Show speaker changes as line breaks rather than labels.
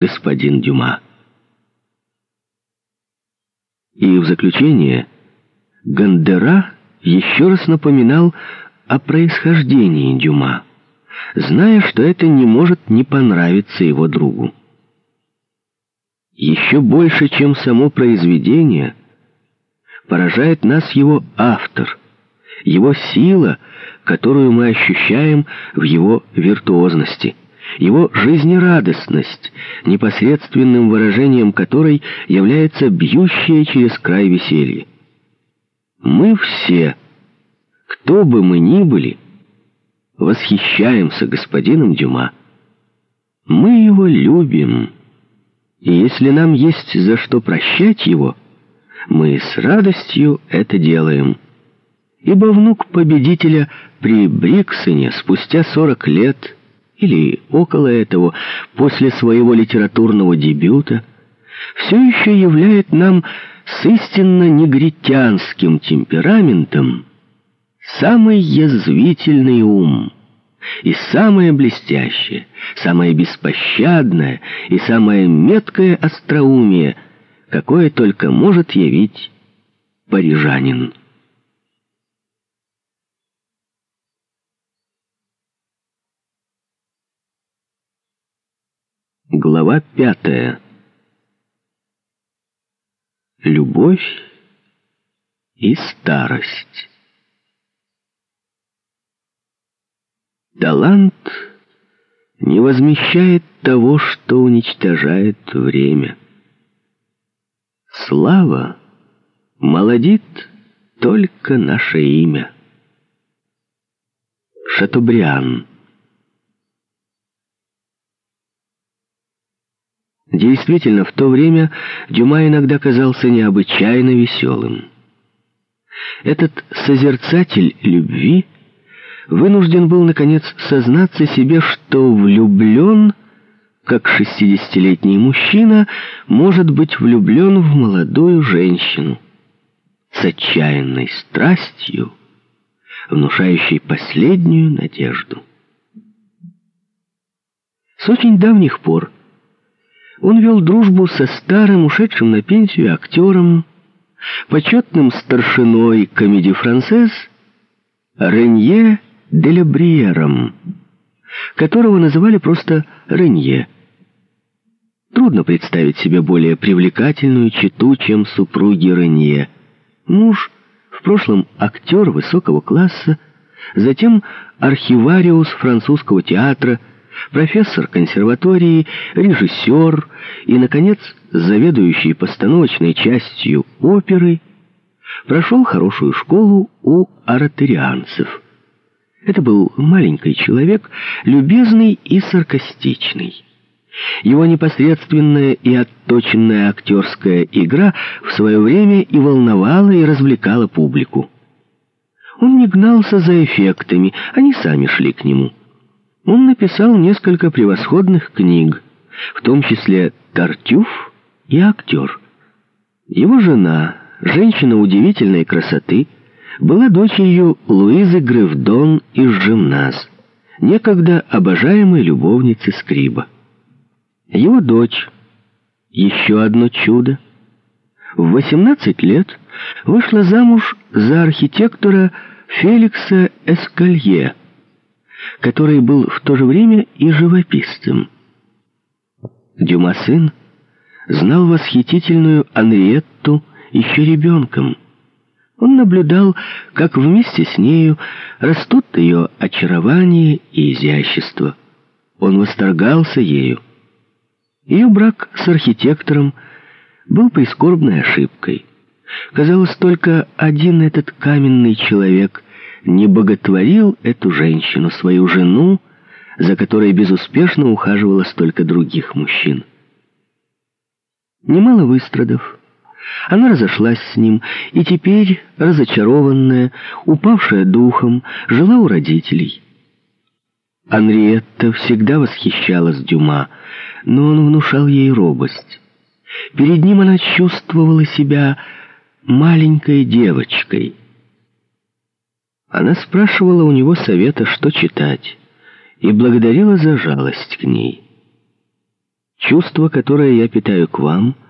господин Дюма. И в заключение Гандера еще раз напоминал о происхождении Дюма, зная, что это не может не понравиться его другу. Еще больше, чем само произведение, поражает нас его автор, его сила, которую мы ощущаем в его виртуозности, его жизнерадостность, непосредственным выражением которой является бьющее через край веселье. Мы все, кто бы мы ни были, восхищаемся господином Дюма. Мы его любим, и если нам есть за что прощать его, мы с радостью это делаем. Ибо внук победителя при Бриксоне спустя сорок лет или около этого, после своего литературного дебюта, все еще являет нам с истинно негритянским темпераментом самый язвительный ум и самое блестящее, самое беспощадное и самое меткое остроумие, какое только может явить парижанин. Глава пятая. Любовь и старость. Талант не возмещает того, что уничтожает время. Слава молодит только наше имя. Шатобриан. Действительно, в то время Дюма иногда казался необычайно веселым. Этот созерцатель любви вынужден был, наконец, сознаться себе, что влюблен, как шестидесятилетний мужчина, может быть влюблен в молодую женщину с отчаянной страстью, внушающей последнюю надежду. С очень давних пор он вел дружбу со старым, ушедшим на пенсию актером, почетным старшиной комедии «Францесс» Ренье Делебриером, которого называли просто Ренье. Трудно представить себе более привлекательную читу, чем супруги Ренье. Муж, в прошлом актер высокого класса, затем архивариус французского театра, профессор консерватории, режиссер и, наконец, заведующий постановочной частью оперы, прошел хорошую школу у ораторианцев. Это был маленький человек, любезный и саркастичный. Его непосредственная и отточенная актерская игра в свое время и волновала, и развлекала публику. Он не гнался за эффектами, они сами шли к нему. Он написал несколько превосходных книг, в том числе «Тартюф» и «Актер». Его жена, женщина удивительной красоты, была дочерью Луизы Гревдон из Жимназ, некогда обожаемой любовницы Скриба. Его дочь, еще одно чудо, в 18 лет вышла замуж за архитектора Феликса Эскалье, который был в то же время и живописцем. Дюма сын знал восхитительную Анриетту еще ребенком. Он наблюдал, как вместе с нею растут ее очарование и изящество. Он восторгался ею. Ее брак с архитектором был прискорбной ошибкой. Казалось, только один этот каменный человек не боготворил эту женщину, свою жену, за которой безуспешно ухаживало столько других мужчин. Немало выстрадов. Она разошлась с ним, и теперь, разочарованная, упавшая духом, жила у родителей. Анриетта всегда восхищалась Дюма, но он внушал ей робость. Перед ним она чувствовала себя маленькой девочкой — она спрашивала у него совета, что читать, и благодарила за жалость к ней. Чувство, которое я питаю к вам —